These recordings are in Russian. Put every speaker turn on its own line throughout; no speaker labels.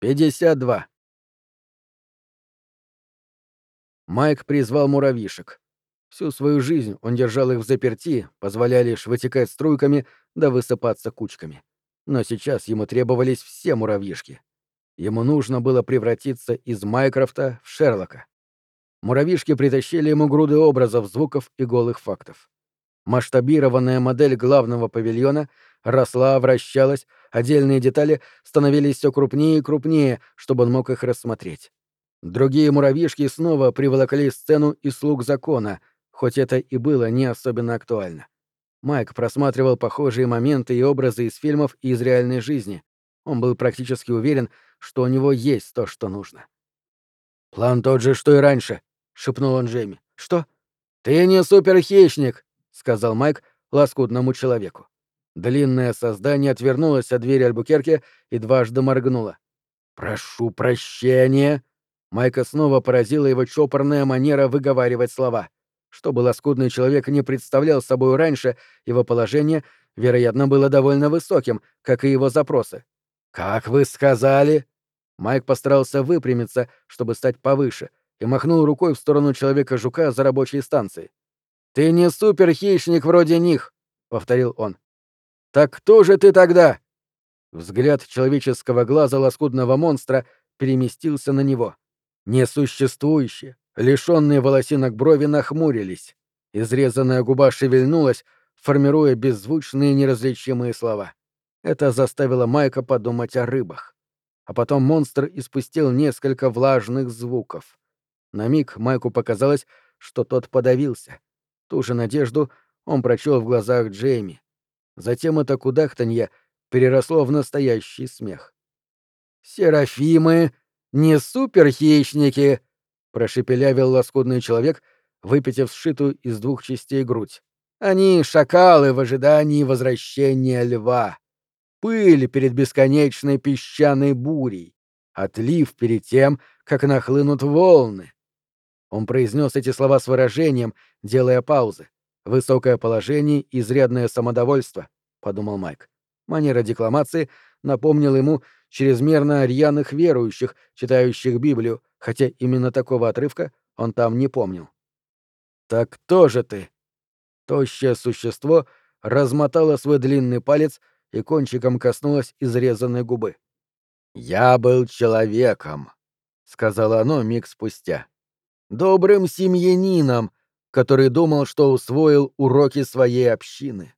52. Майк призвал муравьишек. Всю свою жизнь он держал их в заперти, позволяя лишь вытекать струйками да высыпаться кучками. Но сейчас ему требовались все муравьишки. Ему нужно было превратиться из Майкрофта в Шерлока. Муравьишки притащили ему груды образов, звуков и голых фактов. Масштабированная модель главного павильона росла, вращалась, отдельные детали становились все крупнее и крупнее, чтобы он мог их рассмотреть. Другие муравьишки снова приволокли сцену и слуг закона, хоть это и было не особенно актуально. Майк просматривал похожие моменты и образы из фильмов и из реальной жизни. Он был практически уверен, что у него есть то, что нужно. «План тот же, что и раньше», — шепнул он Джейми. «Что?» «Ты не суперхищник», — сказал Майк лоскутному человеку. Длинное создание отвернулось от двери Альбукерки и дважды моргнуло. «Прошу прощения!» Майка снова поразила его чопорная манера выговаривать слова. Что было скудный человек не представлял собой раньше, его положение, вероятно, было довольно высоким, как и его запросы. «Как вы сказали?» Майк постарался выпрямиться, чтобы стать повыше, и махнул рукой в сторону человека-жука за рабочей станцией. «Ты не суперхищник вроде них», — повторил он. «Так кто же ты тогда?» Взгляд человеческого глаза лоскутного монстра переместился на него. Несуществующие, лишенные волосинок брови нахмурились. Изрезанная губа шевельнулась, формируя беззвучные неразличимые слова. Это заставило Майка подумать о рыбах. А потом монстр испустил несколько влажных звуков. На миг Майку показалось, что тот подавился. Ту же надежду он прочел в глазах Джейми. Затем это кудахтанье переросло в настоящий смех. «Серафимы не суперхищники!» — прошепелявил лоскутный человек, выпитив сшитую из двух частей грудь. «Они — шакалы в ожидании возвращения льва. Пыль перед бесконечной песчаной бурей. Отлив перед тем, как нахлынут волны». Он произнес эти слова с выражением, делая паузы. Высокое положение и изрядное самодовольство, — подумал Майк. Манера декламации напомнила ему чрезмерно рьяных верующих, читающих Библию, хотя именно такого отрывка он там не помнил. «Так кто же ты?» Тощее существо размотало свой длинный палец и кончиком коснулось изрезанной губы. «Я был человеком», — сказала оно миг спустя. «Добрым семьянином, который думал, что усвоил уроки своей общины.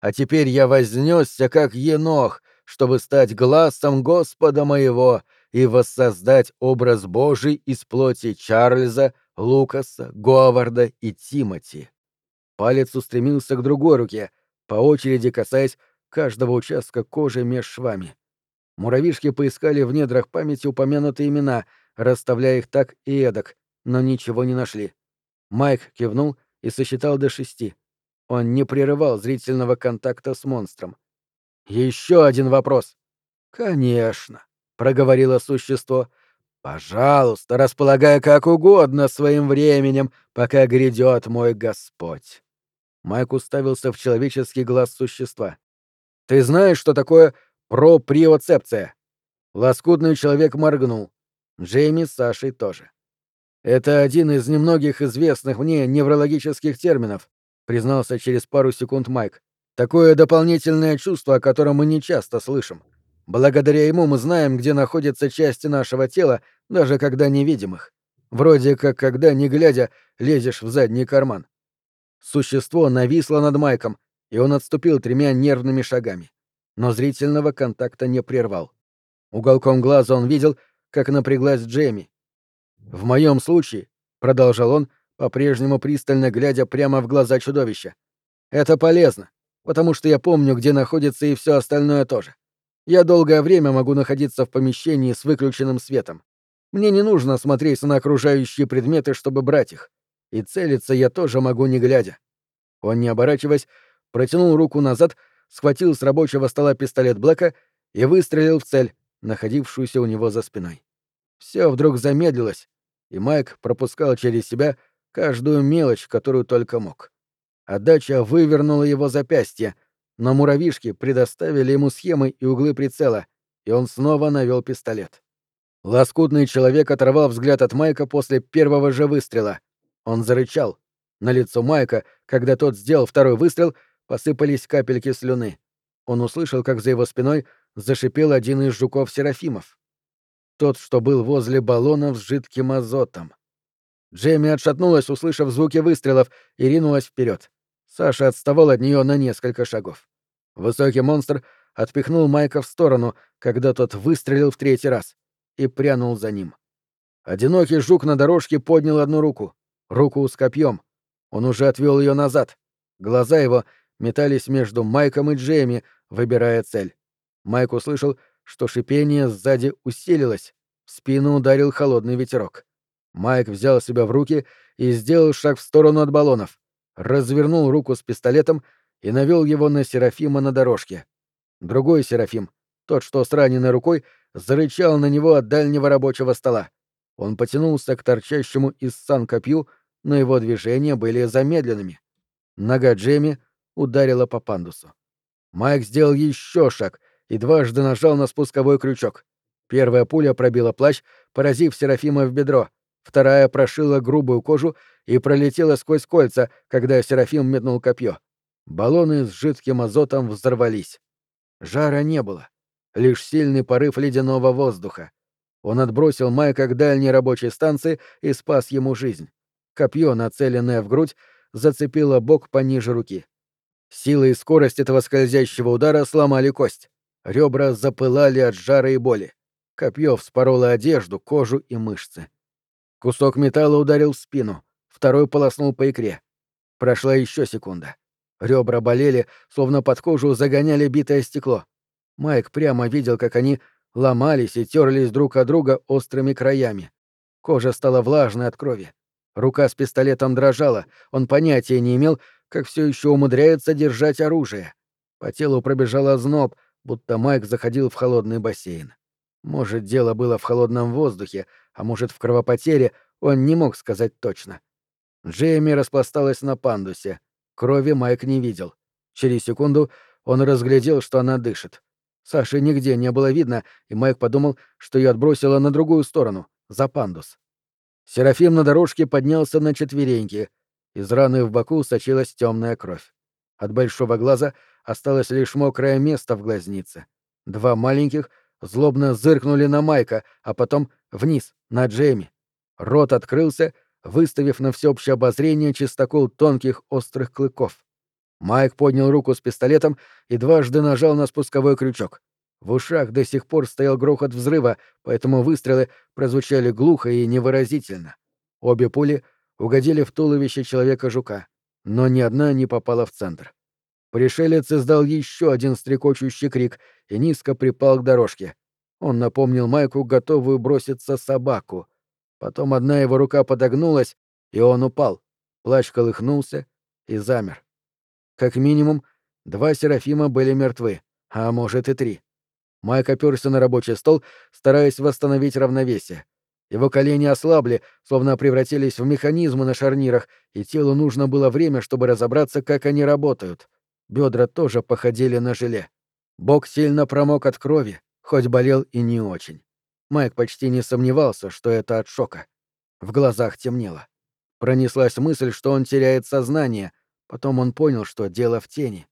А теперь я вознесся, как енох, чтобы стать глазом Господа моего и воссоздать образ Божий из плоти Чарльза, Лукаса, Говарда и Тимоти. Палец устремился к другой руке, по очереди касаясь каждого участка кожи меж швами. Муравишки поискали в недрах памяти упомянутые имена, расставляя их так и эдак, но ничего не нашли. Майк кивнул и сосчитал до шести. Он не прерывал зрительного контакта с монстром. Еще один вопрос. Конечно, проговорило существо. Пожалуйста, располагай как угодно своим временем, пока грядет мой Господь. Майк уставился в человеческий глаз существа. Ты знаешь, что такое проприоцепция? Лоскутный человек моргнул. Джейми с Сашей тоже. Это один из немногих известных мне неврологических терминов, признался через пару секунд Майк. Такое дополнительное чувство, о котором мы не часто слышим. Благодаря ему мы знаем, где находятся части нашего тела, даже когда не видим их. Вроде как когда, не глядя, лезешь в задний карман. Существо нависло над Майком, и он отступил тремя нервными шагами. Но зрительного контакта не прервал. Уголком глаза он видел, как напряглась Джейми. «В моем случае», — продолжал он, по-прежнему пристально глядя прямо в глаза чудовища. «Это полезно, потому что я помню, где находится и все остальное тоже. Я долгое время могу находиться в помещении с выключенным светом. Мне не нужно смотреть на окружающие предметы, чтобы брать их. И целиться я тоже могу не глядя». Он, не оборачиваясь, протянул руку назад, схватил с рабочего стола пистолет Блэка и выстрелил в цель, находившуюся у него за спиной. Все вдруг замедлилось, и Майк пропускал через себя каждую мелочь, которую только мог. Отдача вывернула его запястье, но муравишки предоставили ему схемы и углы прицела, и он снова навел пистолет. Лоскутный человек оторвал взгляд от Майка после первого же выстрела. Он зарычал. На лицо Майка, когда тот сделал второй выстрел, посыпались капельки слюны. Он услышал, как за его спиной зашипел один из жуков-серафимов. Тот, что был возле баллонов с жидким азотом. Джейми отшатнулась, услышав звуки выстрелов, и ринулась вперед. Саша отставал от нее на несколько шагов. Высокий монстр отпихнул Майка в сторону, когда тот выстрелил в третий раз, и прянул за ним. Одинокий жук на дорожке поднял одну руку, руку с копьем. Он уже отвел ее назад. Глаза его метались между Майком и Джейми, выбирая цель. Майк услышал, что шипение сзади усилилось, в спину ударил холодный ветерок. Майк взял себя в руки и сделал шаг в сторону от баллонов, развернул руку с пистолетом и навел его на Серафима на дорожке. Другой Серафим, тот, что с раненой рукой, зарычал на него от дальнего рабочего стола. Он потянулся к торчащему из сан копью, но его движения были замедленными. Нога Джейми ударила по пандусу. Майк сделал еще шаг и дважды нажал на спусковой крючок. Первая пуля пробила плащ, поразив Серафима в бедро. Вторая прошила грубую кожу и пролетела сквозь кольца, когда Серафим метнул копье. Баллоны с жидким азотом взорвались. Жара не было. Лишь сильный порыв ледяного воздуха. Он отбросил Майка к дальней рабочей станции и спас ему жизнь. Копье, нацеленное в грудь, зацепило бок пониже руки. Сила и скорость этого скользящего удара сломали кость. Ребра запылали от жара и боли. Копье вспороло одежду, кожу и мышцы. Кусок металла ударил в спину, второй полоснул по икре. Прошла еще секунда. Ребра болели, словно под кожу загоняли битое стекло. Майк прямо видел, как они ломались и терлись друг от друга острыми краями. Кожа стала влажной от крови. Рука с пистолетом дрожала, он понятия не имел, как все еще умудряется держать оружие. По телу пробежал озноб, будто Майк заходил в холодный бассейн. Может, дело было в холодном воздухе, а может, в кровопотере, он не мог сказать точно. Джейми распласталась на пандусе. Крови Майк не видел. Через секунду он разглядел, что она дышит. Саши нигде не было видно, и Майк подумал, что ее отбросило на другую сторону, за пандус. Серафим на дорожке поднялся на четвереньки. Из раны в боку сочилась темная кровь. От большого глаза осталось лишь мокрое место в глазнице. Два маленьких злобно зыркнули на Майка, а потом вниз, на Джейми. Рот открылся, выставив на всеобщее обозрение чистокол тонких острых клыков. Майк поднял руку с пистолетом и дважды нажал на спусковой крючок. В ушах до сих пор стоял грохот взрыва, поэтому выстрелы прозвучали глухо и невыразительно. Обе пули угодили в туловище человека-жука, но ни одна не попала в центр. Пришелец издал еще один стрекочущий крик и низко припал к дорожке. Он напомнил Майку готовую броситься собаку — Потом одна его рука подогнулась, и он упал. Плащ колыхнулся и замер. Как минимум, два Серафима были мертвы, а может и три. Майк оперся на рабочий стол, стараясь восстановить равновесие. Его колени ослабли, словно превратились в механизмы на шарнирах, и телу нужно было время, чтобы разобраться, как они работают. Бедра тоже походили на желе. Бок сильно промок от крови, хоть болел и не очень. Майк почти не сомневался, что это от шока. В глазах темнело. Пронеслась мысль, что он теряет сознание, потом он понял, что дело в тени.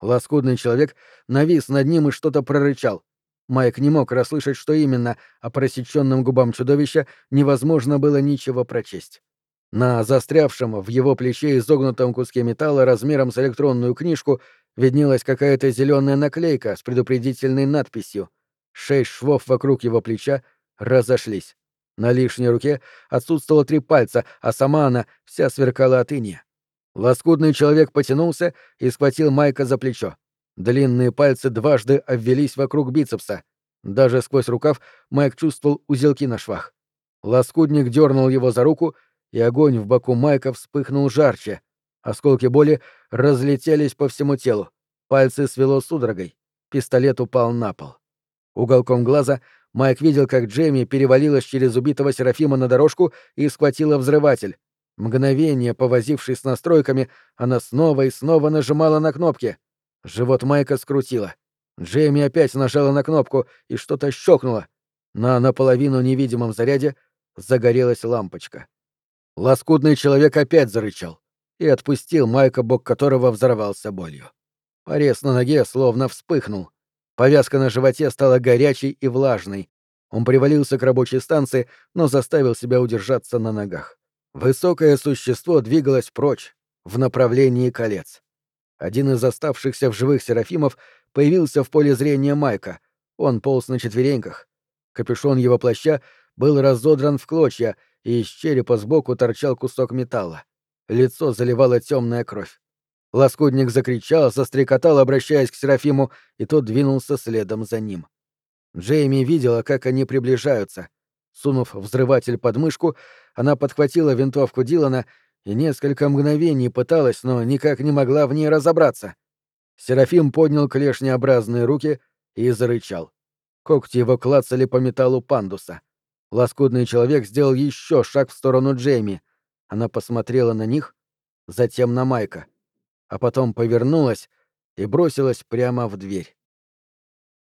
Лоскудный человек навис над ним и что-то прорычал. Майк не мог расслышать, что именно, а по рассеченным губам чудовища невозможно было ничего прочесть. На застрявшем в его плече изогнутом куске металла размером с электронную книжку виднелась какая-то зеленая наклейка с предупредительной надписью — Шесть швов вокруг его плеча разошлись. На лишней руке отсутствовало три пальца, а сама она вся сверкала от иния. Лоскутный человек потянулся и схватил Майка за плечо. Длинные пальцы дважды обвелись вокруг бицепса. Даже сквозь рукав Майк чувствовал узелки на швах. Лоскутник дернул его за руку, и огонь в боку Майка вспыхнул жарче. Осколки боли разлетелись по всему телу. Пальцы свело судорогой. Пистолет упал на пол. Уголком глаза Майк видел, как Джейми перевалилась через убитого Серафима на дорожку и схватила взрыватель. Мгновение, повозившись с настройками, она снова и снова нажимала на кнопки. Живот Майка скрутило. Джейми опять нажала на кнопку, и что-то щелкнуло. На наполовину невидимом заряде загорелась лампочка. Лоскутный человек опять зарычал и отпустил Майка, бок которого взорвался болью. Порез на ноге словно вспыхнул. Повязка на животе стала горячей и влажной. Он привалился к рабочей станции, но заставил себя удержаться на ногах. Высокое существо двигалось прочь, в направлении колец. Один из оставшихся в живых серафимов появился в поле зрения Майка. Он полз на четвереньках. Капюшон его плаща был разодран в клочья, и из черепа сбоку торчал кусок металла. Лицо заливала темная кровь. Лоскутник закричал, застрекотал, обращаясь к Серафиму, и тот двинулся следом за ним. Джейми видела, как они приближаются. Сунув взрыватель под мышку, она подхватила винтовку Дилана и несколько мгновений пыталась, но никак не могла в ней разобраться. Серафим поднял клешнеобразные руки и зарычал. Когти его клацали по металлу пандуса. Лоскутный человек сделал еще шаг в сторону Джейми. Она посмотрела на них, затем на Майка, а потом повернулась и бросилась прямо в дверь.